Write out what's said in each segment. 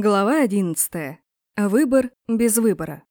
Глава 11. Выбор без выбора.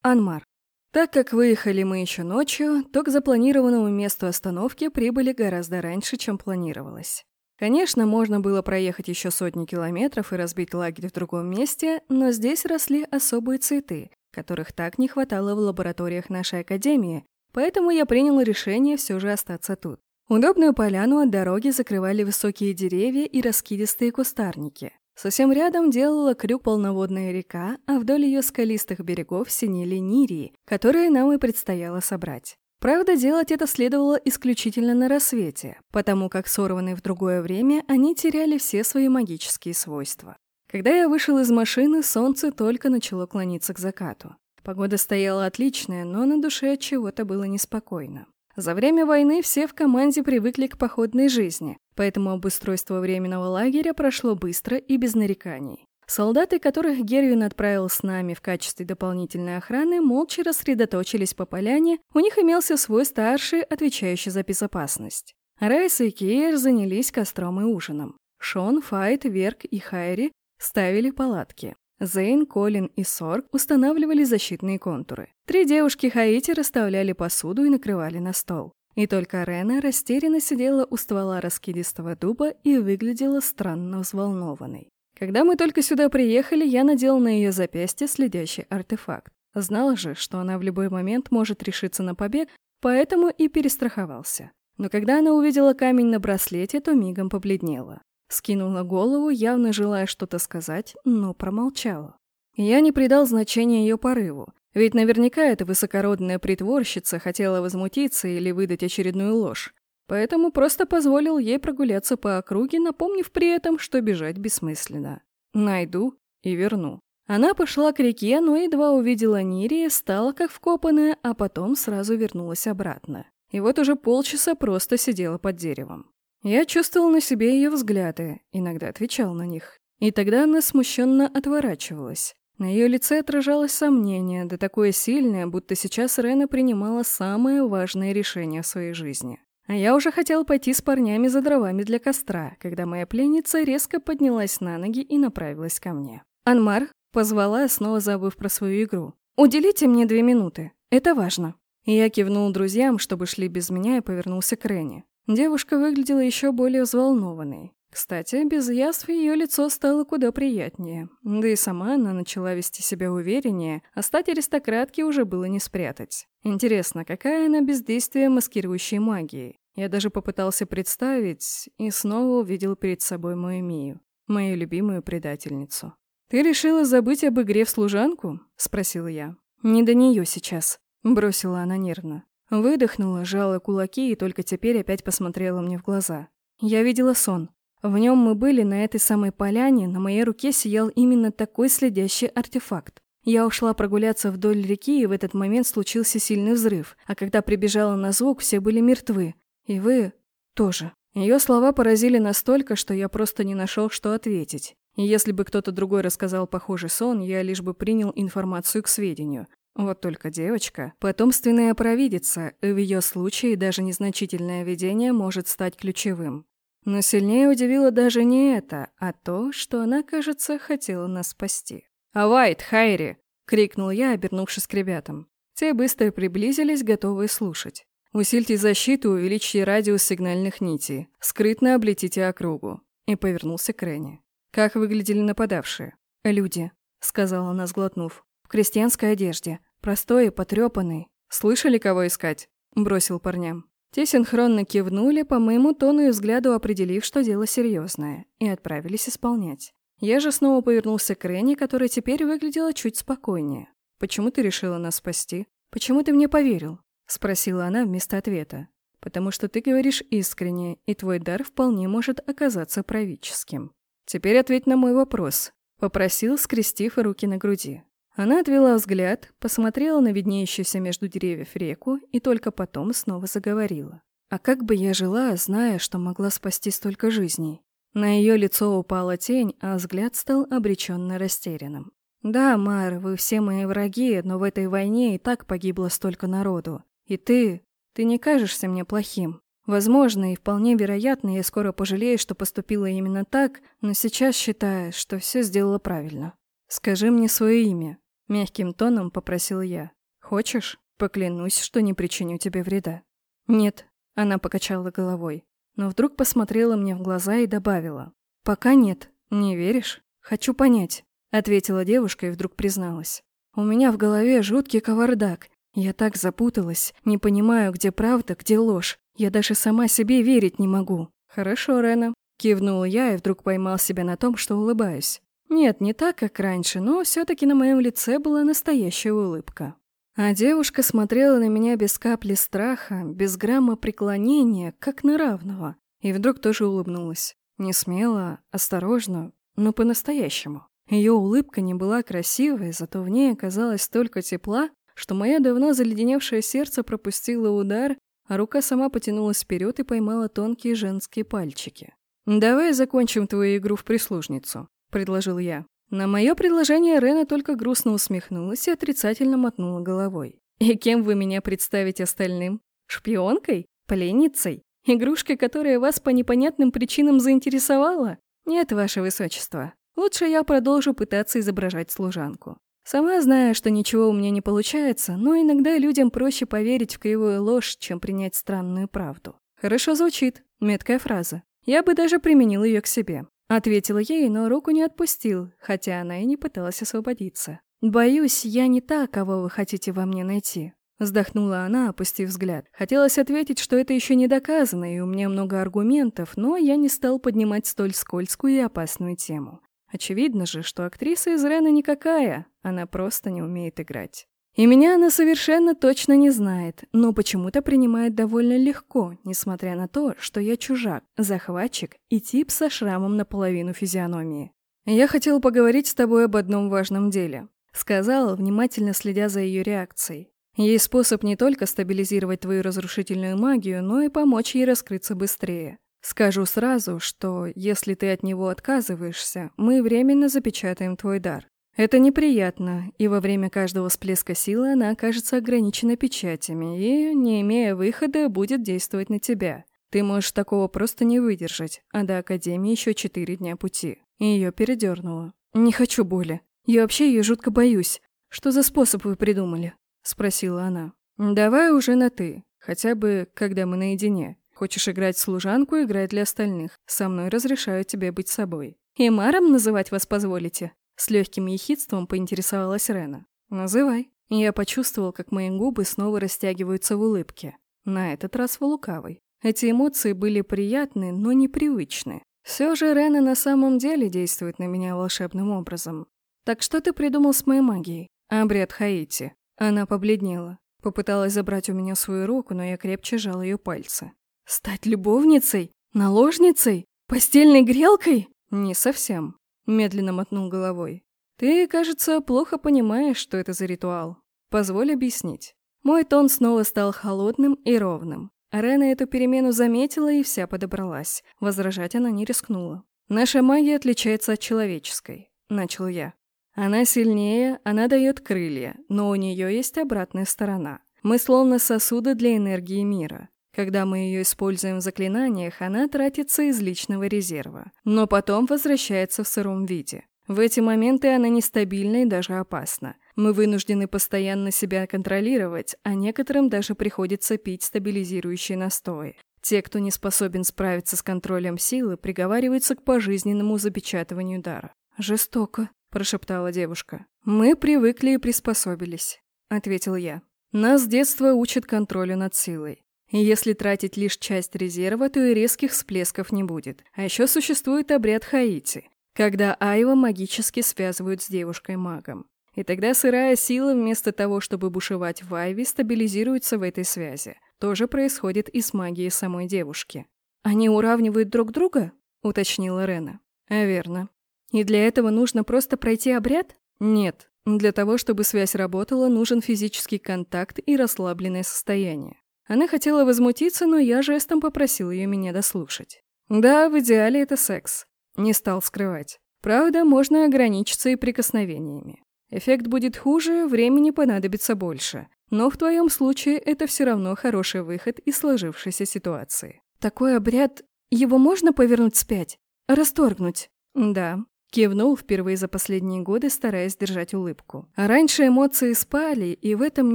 Анмар. Так как выехали мы еще ночью, то к запланированному месту остановки прибыли гораздо раньше, чем планировалось. Конечно, можно было проехать еще сотни километров и разбить лагерь в другом месте, но здесь росли особые цветы, которых так не хватало в лабораториях нашей академии, поэтому я принял решение все же остаться тут. Удобную поляну от дороги закрывали высокие деревья и раскидистые кустарники. Совсем рядом делала крюк полноводная река, а вдоль ее скалистых берегов синели нирии, которые нам и предстояло собрать. Правда, делать это следовало исключительно на рассвете, потому как сорванные в другое время они теряли все свои магические свойства. Когда я вышел из машины, солнце только начало клониться к закату. Погода стояла отличная, но на душе от чего-то было неспокойно. За время войны все в команде привыкли к походной жизни, поэтому обустройство временного лагеря прошло быстро и без нареканий. Солдаты, которых Гервин отправил с нами в качестве дополнительной охраны, молча рассредоточились по поляне, у них имелся свой старший, отвечающий за безопасность. Райс и Кейр занялись костром и ужином. Шон, Файт, Верк и Хайри ставили палатки. Зейн, Колин и Сорг устанавливали защитные контуры. Три девушки Хаити расставляли посуду и накрывали на стол. И только Рена растерянно сидела у ствола раскидистого дуба и выглядела странно взволнованной. Когда мы только сюда приехали, я надел на ее запястье следящий артефакт. Знал же, что она в любой момент может решиться на побег, поэтому и перестраховался. Но когда она увидела камень на браслете, то мигом побледнела. Скинула голову, явно желая что-то сказать, но промолчала. Я не придал значения ее порыву, ведь наверняка эта высокородная притворщица хотела возмутиться или выдать очередную ложь, поэтому просто позволил ей прогуляться по округе, напомнив при этом, что бежать бессмысленно. Найду и верну. Она пошла к реке, но едва увидела Нири, стала как вкопанная, а потом сразу вернулась обратно. И вот уже полчаса просто сидела под деревом. Я чувствовал на себе ее взгляды, иногда отвечал на них. И тогда она смущенно отворачивалась. На ее лице отражалось сомнение, да такое сильное, будто сейчас Рена принимала самое важное решение в своей жизни. А я уже хотел пойти с парнями за дровами для костра, когда моя пленница резко поднялась на ноги и направилась ко мне. «Анмар», — позвала, снова забыв про свою игру. «Уделите мне две минуты. Это важно». Я кивнул друзьям, чтобы шли без меня, и повернулся к Рене. Девушка выглядела еще более взволнованной. Кстати, без язв ее лицо стало куда приятнее. Да и сама она начала вести себя увереннее, а стать аристократки уже было не спрятать. Интересно, какая она бездействие маскирующей магии? Я даже попытался представить и снова увидел перед собой мою Мию, мою любимую предательницу. «Ты решила забыть об игре в служанку?» — спросила я. «Не до нее сейчас», — бросила она нервно. Выдохнула, сжала кулаки и только теперь опять посмотрела мне в глаза. Я видела сон. В нем мы были на этой самой поляне, на моей руке сиял именно такой следящий артефакт. Я ушла прогуляться вдоль реки, и в этот момент случился сильный взрыв, а когда прибежала на звук, все были мертвы. И вы тоже. Ее слова поразили настолько, что я просто не нашел, что ответить. И если бы кто-то другой рассказал похожий сон, я лишь бы принял информацию к сведению. Вот только девочка – потомственная провидица, и в ее случае даже незначительное видение может стать ключевым. Но сильнее удивило даже не это, а то, что она, кажется, хотела нас спасти. «Авайт, Хайри!» – крикнул я, обернувшись к ребятам. Те быстро приблизились, готовые слушать. «Усильте защиту, увеличьте радиус сигнальных нитей. Скрытно облетите округу». И повернулся к Рене. «Как выглядели нападавшие?» «Люди», — сказала она, сглотнув крестьянской одежде, простой и потрепанный. «Слышали, кого искать?» – бросил парням. Те синхронно кивнули, по моему тону и взгляду определив, что дело серьезное, и отправились исполнять. Я же снова повернулся к Рене, которая теперь выглядела чуть спокойнее. «Почему ты решила нас спасти? Почему ты мне поверил?» – спросила она вместо ответа. «Потому что ты говоришь искренне, и твой дар вполне может оказаться правительским. Теперь ответь на мой вопрос», – попросил, скрестив руки на груди. Она отвела взгляд, посмотрела на виднеющуюся между деревьев реку и только потом снова заговорила. А как бы я жила, зная, что могла спасти столько жизней? На ее лицо упала тень, а взгляд стал обреченно растерянным. «Да, Мар, вы все мои враги, но в этой войне и так погибло столько народу. И ты... ты не кажешься мне плохим. Возможно, и вполне вероятно, я скоро пожалею, что поступила именно так, но сейчас считаю, что все сделала правильно. «Скажи мне свое имя», — мягким тоном попросил я. «Хочешь? Поклянусь, что не причиню тебе вреда». «Нет», — она покачала головой, но вдруг посмотрела мне в глаза и добавила. «Пока нет. Не веришь? Хочу понять», — ответила девушка и вдруг призналась. «У меня в голове жуткий кавардак. Я так запуталась, не понимаю, где правда, где ложь. Я даже сама себе верить не могу». «Хорошо, Рена», — кивнул я и вдруг поймал себя на том, что улыбаюсь. Нет, не так, как раньше, но все таки на моем лице была настоящая улыбка. А девушка смотрела на меня без капли страха, без грамма преклонения, как на равного. И вдруг тоже улыбнулась. Не смело, осторожно, но по-настоящему. Ее улыбка не была красивой, зато в ней оказалось столько тепла, что мое давно заледеневшее сердце пропустило удар, а рука сама потянулась вперед и поймала тонкие женские пальчики. «Давай закончим твою игру в прислужницу», — предложил я. На мое предложение Рена только грустно усмехнулась и отрицательно мотнула головой. «И кем вы меня представите остальным? Шпионкой? Пленницей? Игрушкой, которая вас по непонятным причинам заинтересовала? Нет, ваше высочество. Лучше я продолжу пытаться изображать служанку. Сама знаю, что ничего у меня не получается, но иногда людям проще поверить в кривую ложь, чем принять странную правду. Хорошо звучит, меткая фраза. Я бы даже применил ее к себе. Ответила ей, но руку не отпустил, хотя она и не пыталась освободиться. «Боюсь, я не та, кого вы хотите во мне найти». Вздохнула она, опустив взгляд. Хотелось ответить, что это еще не доказано, и у меня много аргументов, но я не стал поднимать столь скользкую и опасную тему. Очевидно же, что актриса из Рена никакая, она просто не умеет играть. И меня она совершенно точно не знает, но почему-то принимает довольно легко, несмотря на то, что я чужак, захватчик и тип со шрамом наполовину физиономии. «Я хотел поговорить с тобой об одном важном деле», — сказал, внимательно следя за ее реакцией. «Есть способ не только стабилизировать твою разрушительную магию, но и помочь ей раскрыться быстрее. Скажу сразу, что если ты от него отказываешься, мы временно запечатаем твой дар. Это неприятно, и во время каждого всплеска силы она окажется ограничена печатями и, не имея выхода, будет действовать на тебя. Ты можешь такого просто не выдержать, а до Академии еще четыре дня пути. И ее передернуло. «Не хочу боли. Я вообще ее жутко боюсь. Что за способ вы придумали?» — спросила она. «Давай уже на «ты», хотя бы, когда мы наедине. Хочешь играть служанку, играй для остальных. Со мной разрешаю тебе быть собой. И Маром называть вас позволите?» С легким ехидством поинтересовалась Рена. «Называй». Я почувствовал, как мои губы снова растягиваются в улыбке. На этот раз в лукавой. Эти эмоции были приятны, но непривычны. Все же Рена на самом деле действует на меня волшебным образом. «Так что ты придумал с моей магией?» «Обряд Хаити». Она побледнела. Попыталась забрать у меня свою руку, но я крепче сжал ее пальцы. «Стать любовницей? Наложницей? Постельной грелкой?» «Не совсем. Медленно мотнул головой. «Ты, кажется, плохо понимаешь, что это за ритуал. Позволь объяснить». Мой тон снова стал холодным и ровным. Рена эту перемену заметила и вся подобралась. Возражать она не рискнула. «Наша магия отличается от человеческой», — начал я. «Она сильнее, она дает крылья, но у нее есть обратная сторона. Мы словно сосуды для энергии мира. Когда мы ее используем в заклинаниях, она тратится из личного резерва, но потом возвращается в сыром виде. В эти моменты она нестабильна и даже опасна. Мы вынуждены постоянно себя контролировать, а некоторым даже приходится пить стабилизирующие настои. Те, кто не способен справиться с контролем силы, приговариваются к пожизненному запечатыванию дара. «Жестоко», – прошептала девушка. «Мы привыкли и приспособились», – ответил я. «Нас с детства учат контролю над силой. Если тратить лишь часть резерва, то и резких всплесков не будет. А еще существует обряд Хаити, когда Айва магически связывают с девушкой-магом. И тогда сырая сила вместо того, чтобы бушевать в Айве, стабилизируется в этой связи. То же происходит и с магией самой девушки. «Они уравнивают друг друга?» — уточнила Рена. А «Верно. И для этого нужно просто пройти обряд?» «Нет. Для того, чтобы связь работала, нужен физический контакт и расслабленное состояние. Она хотела возмутиться, но я жестом попросил ее меня дослушать. Да, в идеале это секс. Не стал скрывать. Правда, можно ограничиться и прикосновениями. Эффект будет хуже, времени понадобится больше. но в твоем случае это все равно хороший выход из сложившейся ситуации. Такой обряд, его можно повернуть вспять? Расторгнуть? Да. Кивнул впервые за последние годы, стараясь держать улыбку. Раньше эмоции спали, и в этом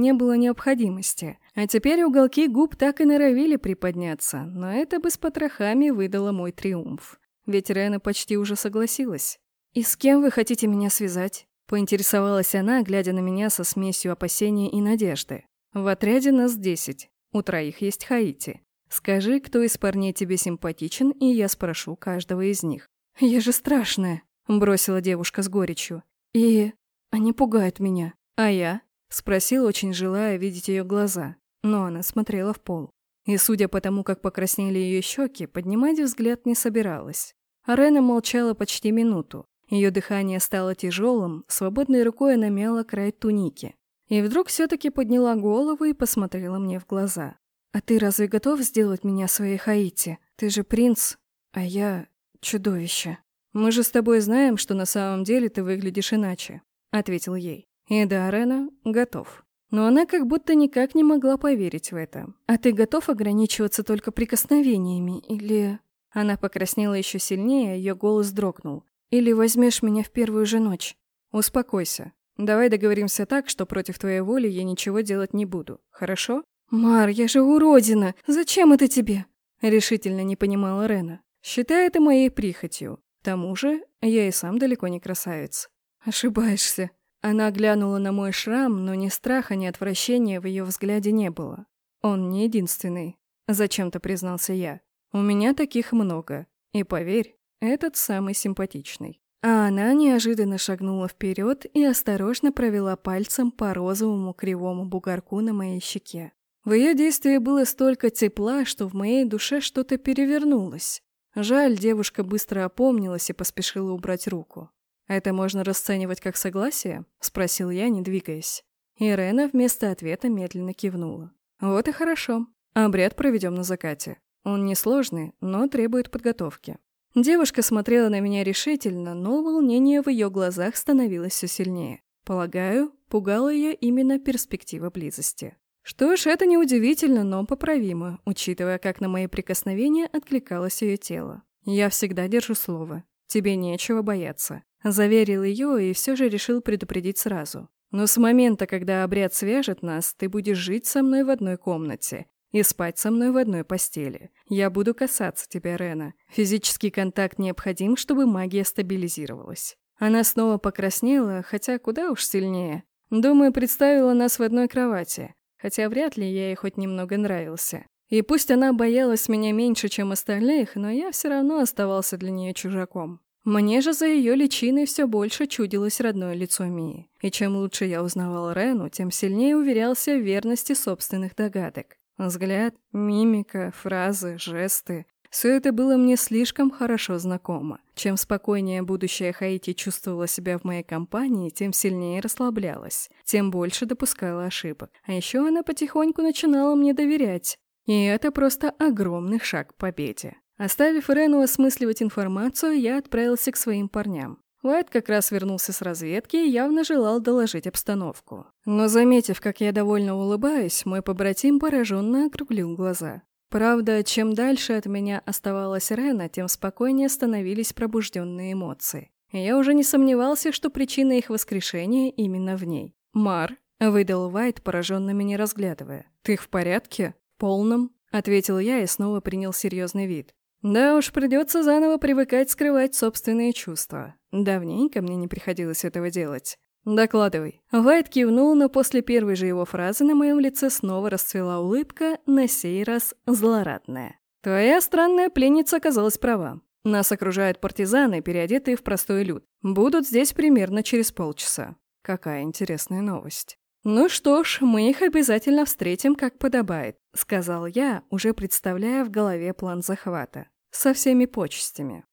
не было необходимости. А теперь уголки губ так и норовили приподняться, но это бы с потрохами выдало мой триумф. Ведь Рена почти уже согласилась. «И с кем вы хотите меня связать?» Поинтересовалась она, глядя на меня со смесью опасения и надежды. «В отряде нас десять. У троих есть Хаити. Скажи, кто из парней тебе симпатичен, и я спрошу каждого из них». «Я же страшная», — бросила девушка с горечью. «И они пугают меня. А я?» — спросил, очень желая видеть ее глаза. Но она смотрела в пол. И, судя по тому, как покраснели ее щеки, поднимать взгляд не собиралась. Арена молчала почти минуту, ее дыхание стало тяжелым, свободной рукой она мяла край туники. И вдруг все-таки подняла голову и посмотрела мне в глаза. «А ты разве готов сделать меня своей Хаити? Ты же принц, а я чудовище. Мы же с тобой знаем, что на самом деле ты выглядишь иначе», — ответил ей. И да, Рена готов. Но она как будто никак не могла поверить в это. «А ты готов ограничиваться только прикосновениями или...» Она покраснела еще сильнее, ее голос дрогнул. Или возьмешь меня в первую же ночь. Успокойся. Давай договоримся так, что против твоей воли я ничего делать не буду. Хорошо? Мар, я же уродина. Зачем это тебе? Решительно не понимала Рена. Считай это моей прихотью. Тому же, я и сам далеко не красавец. Ошибаешься. Она глянула на мой шрам, но ни страха, ни отвращения в ее взгляде не было. Он не единственный. Зачем-то признался я. У меня таких много. И поверь, этот самый симпатичный. А она неожиданно шагнула вперед и осторожно провела пальцем по розовому кривому бугорку на моей щеке. В ее действии было столько тепла, что в моей душе что-то перевернулось. Жаль, девушка быстро опомнилась и поспешила убрать руку. «Это можно расценивать как согласие?» — спросил я, не двигаясь. Ирена вместо ответа медленно кивнула. «Вот и хорошо. Обряд проведем на закате. Он несложный, но требует подготовки. Девушка смотрела на меня решительно, но волнение в ее глазах становилось все сильнее. Полагаю, пугала ее именно перспектива близости. Что ж, это неудивительно, но поправимо, учитывая, как на мои прикосновения откликалось ее тело. Я всегда держу слово. Тебе нечего бояться. Заверил ее и все же решил предупредить сразу. Но с момента, когда обряд свяжет нас, ты будешь жить со мной в одной комнате и спать со мной в одной постели. Я буду касаться тебя, Рена. Физический контакт необходим, чтобы магия стабилизировалась. Она снова покраснела, хотя куда уж сильнее. Думаю, представила нас в одной кровати, хотя вряд ли я ей хоть немного нравился. И пусть она боялась меня меньше, чем остальных, но я все равно оставался для нее чужаком. Мне же за ее личиной все больше чудилось родное лицо Мии. И чем лучше я узнавал Рену, тем сильнее уверялся в верности собственных догадок. Взгляд, мимика, фразы, жесты – все это было мне слишком хорошо знакомо. Чем спокойнее будущая Хаити чувствовала себя в моей компании, тем сильнее расслаблялась, тем больше допускала ошибок. А еще она потихоньку начинала мне доверять. И это просто огромный шаг к победе. Оставив Рену осмысливать информацию, я отправился к своим парням. Уайт как раз вернулся с разведки и явно желал доложить обстановку. Но, заметив, как я довольно улыбаюсь, мой побратим пораженно округлил глаза. Правда, чем дальше от меня оставалась Рена, тем спокойнее становились пробужденные эмоции. Я уже не сомневался, что причина их воскрешения именно в ней. «Мар», — выдал Уайт, пораженно меня разглядывая. «Ты в порядке?» «Полном», — ответил я и снова принял серьезный вид. Да уж, придется заново привыкать скрывать собственные чувства. Давненько мне не приходилось этого делать. «Докладывай». Вайт кивнул, но после первой же его фразы на моем лице снова расцвела улыбка, на сей раз злорадная. «Твоя странная пленница оказалась права. Нас окружают партизаны, переодетые в простой люд. Будут здесь примерно через полчаса. Какая интересная новость». «Ну что ж, мы их обязательно встретим, как подобает», — сказал я, уже представляя в голове план захвата. Со всеми почестями.